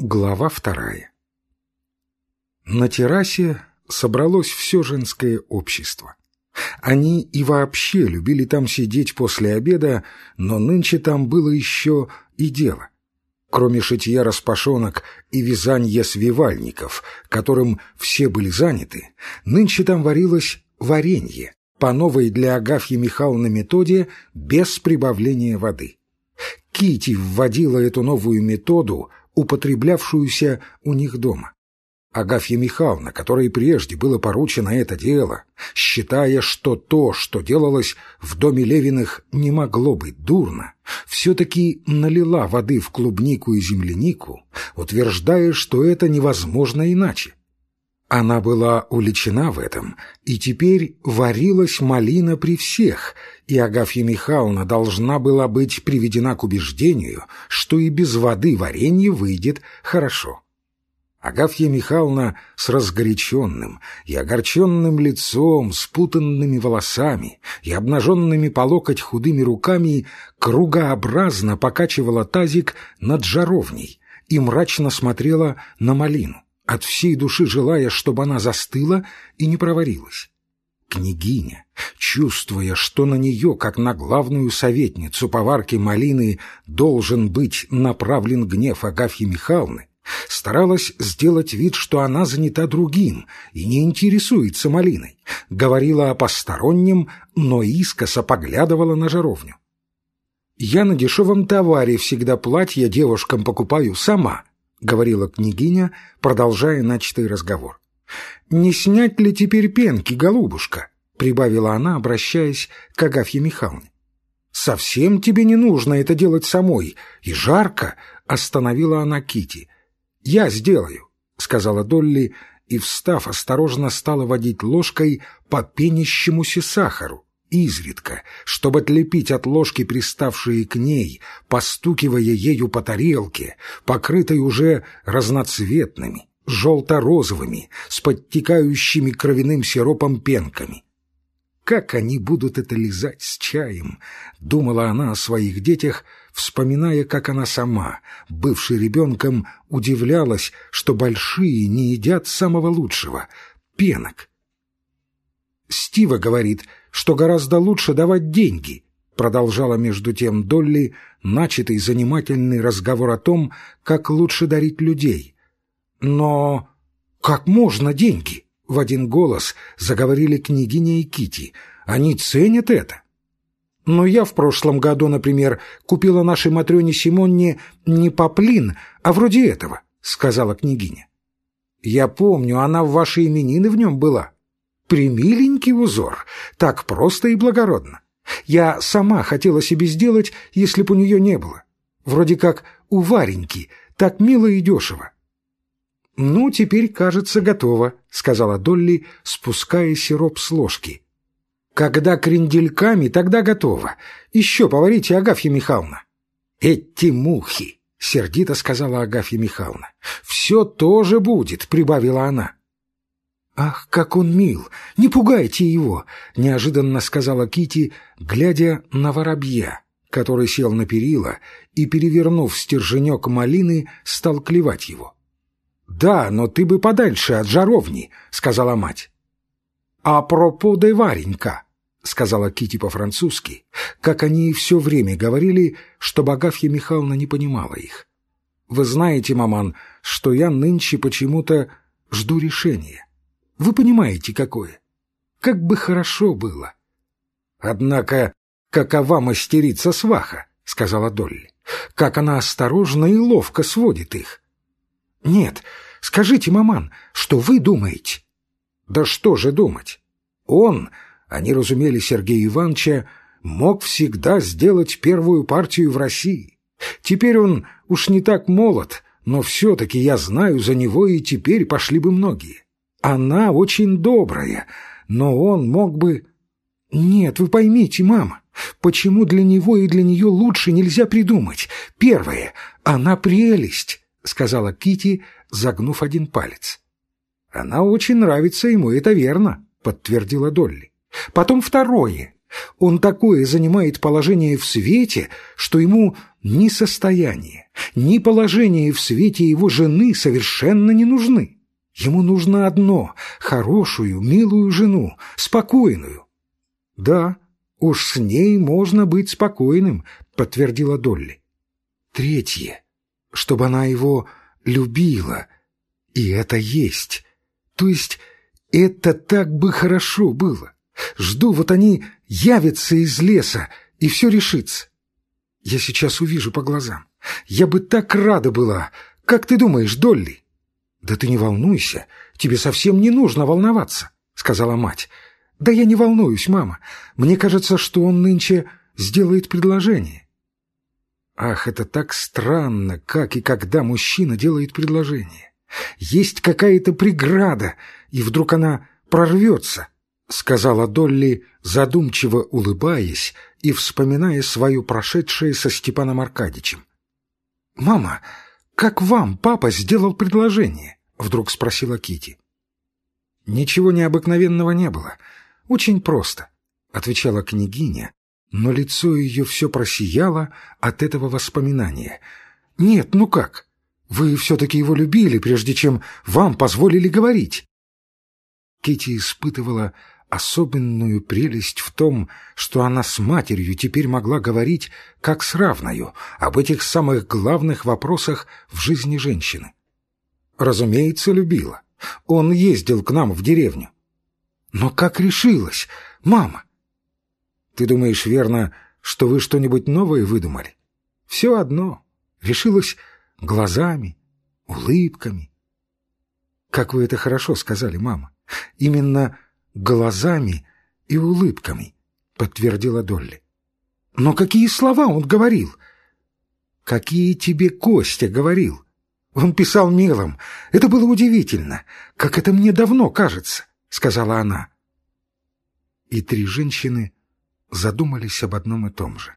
Глава вторая На террасе собралось все женское общество. Они и вообще любили там сидеть после обеда, но нынче там было еще и дело. Кроме шитья распашонок и вязанья свивальников, которым все были заняты, нынче там варилось варенье, по новой для Агафьи Михайловны методе без прибавления воды. Кити вводила эту новую методу – употреблявшуюся у них дома. Агафья Михайловна, которой прежде было поручено это дело, считая, что то, что делалось в доме Левиных, не могло быть дурно, все-таки налила воды в клубнику и землянику, утверждая, что это невозможно иначе. Она была уличена в этом, и теперь варилась малина при всех, и Агафья Михайловна должна была быть приведена к убеждению, что и без воды варенье выйдет хорошо. Агафья Михайловна с разгоряченным и огорченным лицом, спутанными волосами и обнаженными по локоть худыми руками кругообразно покачивала тазик над жаровней и мрачно смотрела на малину от всей души желая, чтобы она застыла и не проварилась. Княгиня, чувствуя, что на нее, как на главную советницу поварки малины, должен быть направлен гнев Агафьи Михайловны, старалась сделать вид, что она занята другим и не интересуется малиной, говорила о постороннем, но искоса поглядывала на жаровню. «Я на дешевом товаре всегда платья девушкам покупаю сама», — говорила княгиня, продолжая начатый разговор. «Не снять ли теперь пенки, голубушка?» — прибавила она, обращаясь к Агафье Михайловне. «Совсем тебе не нужно это делать самой, и жарко!» — остановила она Кити. «Я сделаю», — сказала Долли, и, встав, осторожно стала водить ложкой по пенящемуся сахару изредка, чтобы отлепить от ложки приставшие к ней, постукивая ею по тарелке, покрытой уже разноцветными, желто-розовыми, с подтекающими кровяным сиропом пенками. «Как они будут это лизать с чаем?» — думала она о своих детях, вспоминая, как она сама, бывшей ребенком, удивлялась, что большие не едят самого лучшего — пенок. Стива говорит — что гораздо лучше давать деньги, продолжала между тем Долли начатый занимательный разговор о том, как лучше дарить людей. Но как можно деньги? В один голос заговорили княгиня и Кити. Они ценят это. Но я в прошлом году, например, купила нашей Матрёне Симонне не поплин, а вроде этого, сказала княгиня. Я помню, она в ваши именины в нем была. Примиленький узор, так просто и благородно. Я сама хотела себе сделать, если б у нее не было. Вроде как у Вареньки, так мило и дешево. «Ну, теперь, кажется, готово», — сказала Долли, спуская сироп с ложки. «Когда крендельками, тогда готово. Еще поварите, Агафья Михайловна». «Эти мухи!» — сердито сказала Агафья Михайловна. «Все тоже будет», — прибавила она. «Ах, как он мил! Не пугайте его!» — неожиданно сказала Кити, глядя на воробья, который сел на перила и, перевернув стерженек малины, стал клевать его. «Да, но ты бы подальше от жаровни», — сказала мать. «А пропо де Варенька», — сказала Кити по-французски, как они и все время говорили, что Агафья Михайловна не понимала их. «Вы знаете, маман, что я нынче почему-то жду решения». Вы понимаете, какое? Как бы хорошо было. Однако, какова мастерица сваха, сказала Долли. Как она осторожно и ловко сводит их. Нет, скажите, маман, что вы думаете? Да что же думать? Он, они разумели Сергея Ивановича, мог всегда сделать первую партию в России. Теперь он уж не так молод, но все-таки я знаю за него, и теперь пошли бы многие. Она очень добрая, но он мог бы... Нет, вы поймите, мама, почему для него и для нее лучше нельзя придумать. Первое, она прелесть, сказала Кити, загнув один палец. Она очень нравится ему, это верно, подтвердила Долли. Потом второе, Он такое занимает положение в свете, что ему ни состояние, ни положение в свете его жены совершенно не нужны. Ему нужно одно — хорошую, милую жену, спокойную. — Да, уж с ней можно быть спокойным, — подтвердила Долли. Третье, чтобы она его любила, и это есть. То есть это так бы хорошо было. Жду, вот они явятся из леса, и все решится. Я сейчас увижу по глазам. Я бы так рада была. Как ты думаешь, Долли? Да ты не волнуйся, тебе совсем не нужно волноваться, сказала мать. Да я не волнуюсь, мама. Мне кажется, что он нынче сделает предложение. Ах, это так странно, как и когда мужчина делает предложение. Есть какая-то преграда, и вдруг она прорвется, — сказала Долли, задумчиво улыбаясь и вспоминая свое прошедшее со Степаном Аркадьичем. — Мама, как вам папа сделал предложение? — вдруг спросила Кити. Ничего необыкновенного не было. Очень просто, — отвечала княгиня, но лицо ее все просияло от этого воспоминания. — Нет, ну как? Вы все-таки его любили, прежде чем вам позволили говорить. Кити испытывала особенную прелесть в том, что она с матерью теперь могла говорить как с равною об этих самых главных вопросах в жизни женщины. Разумеется, любила. Он ездил к нам в деревню. Но как решилась, мама? Ты думаешь, верно, что вы что-нибудь новое выдумали? Все одно. Решилась глазами, улыбками. Как вы это хорошо сказали, мама. Именно глазами и улыбками, подтвердила Долли. Но какие слова он говорил? Какие тебе Костя говорил? Он писал мелом. Это было удивительно, как это мне давно кажется, сказала она. И три женщины задумались об одном и том же.